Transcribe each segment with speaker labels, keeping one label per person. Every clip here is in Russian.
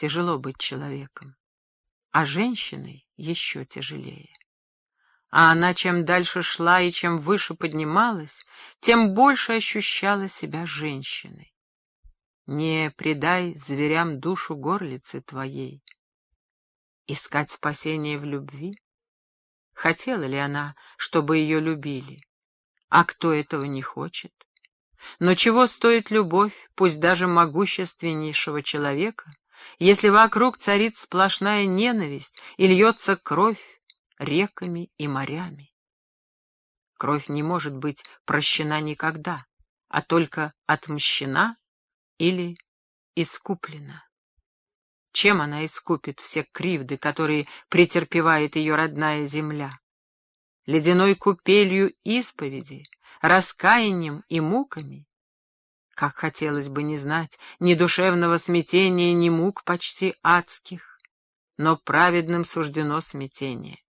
Speaker 1: тяжело быть человеком, а женщиной еще тяжелее. А она чем дальше шла и чем выше поднималась, тем больше ощущала себя женщиной. Не предай зверям душу горлицы твоей. Искать спасение в любви? Хотела ли она, чтобы ее любили? А кто этого не хочет? Но чего стоит любовь, пусть даже могущественнейшего человека, если вокруг царит сплошная ненависть и льется кровь реками и морями? Кровь не может быть прощена никогда, а только отмщена или искуплена. Чем она искупит все кривды, которые претерпевает ее родная земля? Ледяной купелью исповеди, раскаянием и муками? Как хотелось бы не знать ни душевного смятения, ни мук почти адских, но праведным суждено смятение.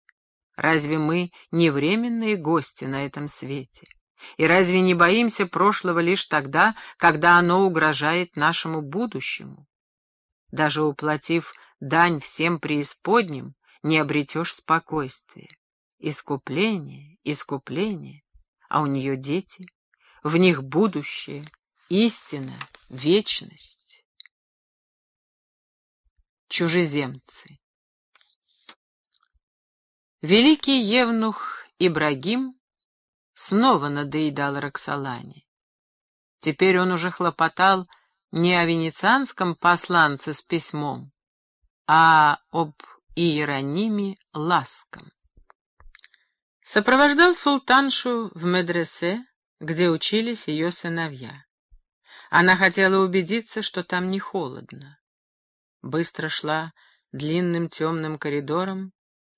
Speaker 1: Разве мы не временные гости на этом свете? И разве не боимся прошлого лишь тогда, когда оно угрожает нашему будущему? Даже уплатив дань всем преисподним, не обретешь спокойствия. Искупление, искупление, а у нее дети, в них будущее, истина, вечность. Чужеземцы Великий евнух Ибрагим снова надоедал Роксолане. Теперь он уже хлопотал не о венецианском посланце с письмом, а об Иерониме Ласком. Сопровождал султаншу в медресе, где учились ее сыновья. Она хотела убедиться, что там не холодно. Быстро шла длинным темным коридором,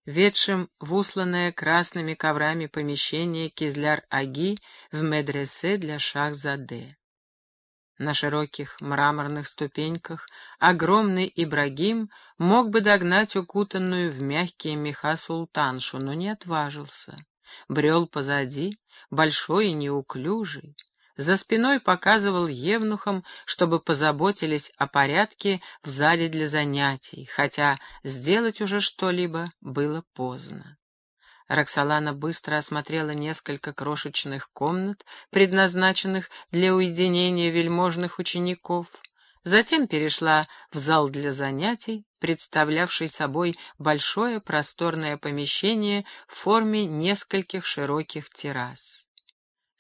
Speaker 1: ведшим в усланное красными коврами помещение Кизляр-Аги в медресе для Шахзаде. На широких мраморных ступеньках огромный Ибрагим мог бы догнать укутанную в мягкие меха султаншу, но не отважился. Брел позади, большой и неуклюжий. За спиной показывал евнухам, чтобы позаботились о порядке в зале для занятий, хотя сделать уже что-либо было поздно. Роксолана быстро осмотрела несколько крошечных комнат, предназначенных для уединения вельможных учеников. Затем перешла в зал для занятий, представлявший собой большое просторное помещение в форме нескольких широких террас.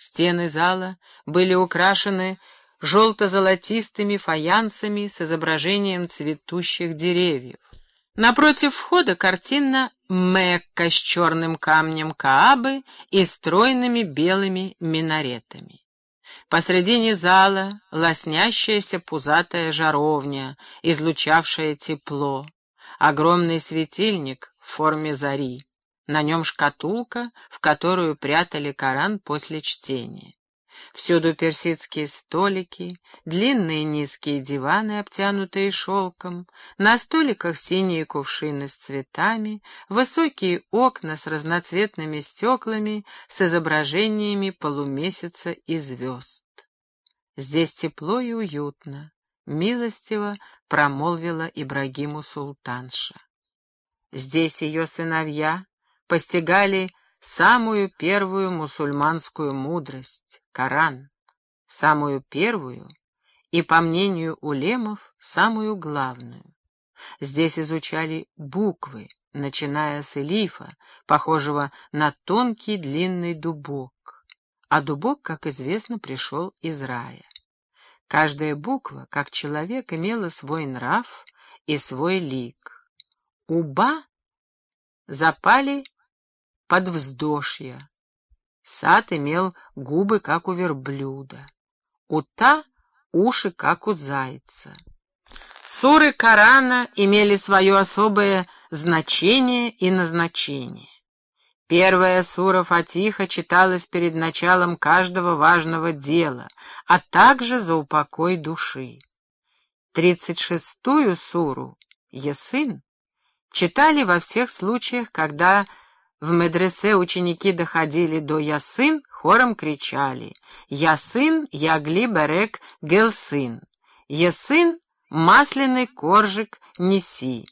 Speaker 1: Стены зала были украшены желто-золотистыми фаянсами с изображением цветущих деревьев. Напротив входа картина Мекка с черным камнем Каабы и стройными белыми минаретами. Посредине зала лоснящаяся пузатая жаровня, излучавшая тепло, огромный светильник в форме зари, на нем шкатулка, в которую прятали Коран после чтения. Всюду персидские столики, длинные низкие диваны, обтянутые шелком, на столиках синие кувшины с цветами, высокие окна с разноцветными стеклами, с изображениями полумесяца и звезд. Здесь тепло и уютно, милостиво промолвила Ибрагиму султанша. Здесь ее сыновья постигали самую первую мусульманскую мудрость — Коран, самую первую и, по мнению улемов, самую главную. Здесь изучали буквы, начиная с элифа, похожего на тонкий длинный дубок. А дубок, как известно, пришел из рая. Каждая буква, как человек, имела свой нрав и свой лик. Уба запали под вздошья. Сад имел губы, как у верблюда. Ута — уши, как у зайца. Суры Корана имели свое особое значение и назначение. Первая сура Фатиха читалась перед началом каждого важного дела, а также за упокой души. Тридцать шестую суру, Ясын, читали во всех случаях, когда в медресе ученики доходили до «Ясын», хором кричали «Ясын, ягли берек, гелсын». «Ясын» масляный коржик неси.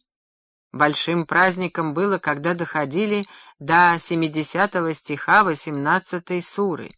Speaker 1: Большим праздником было, когда доходили до 70 стиха 18 суры.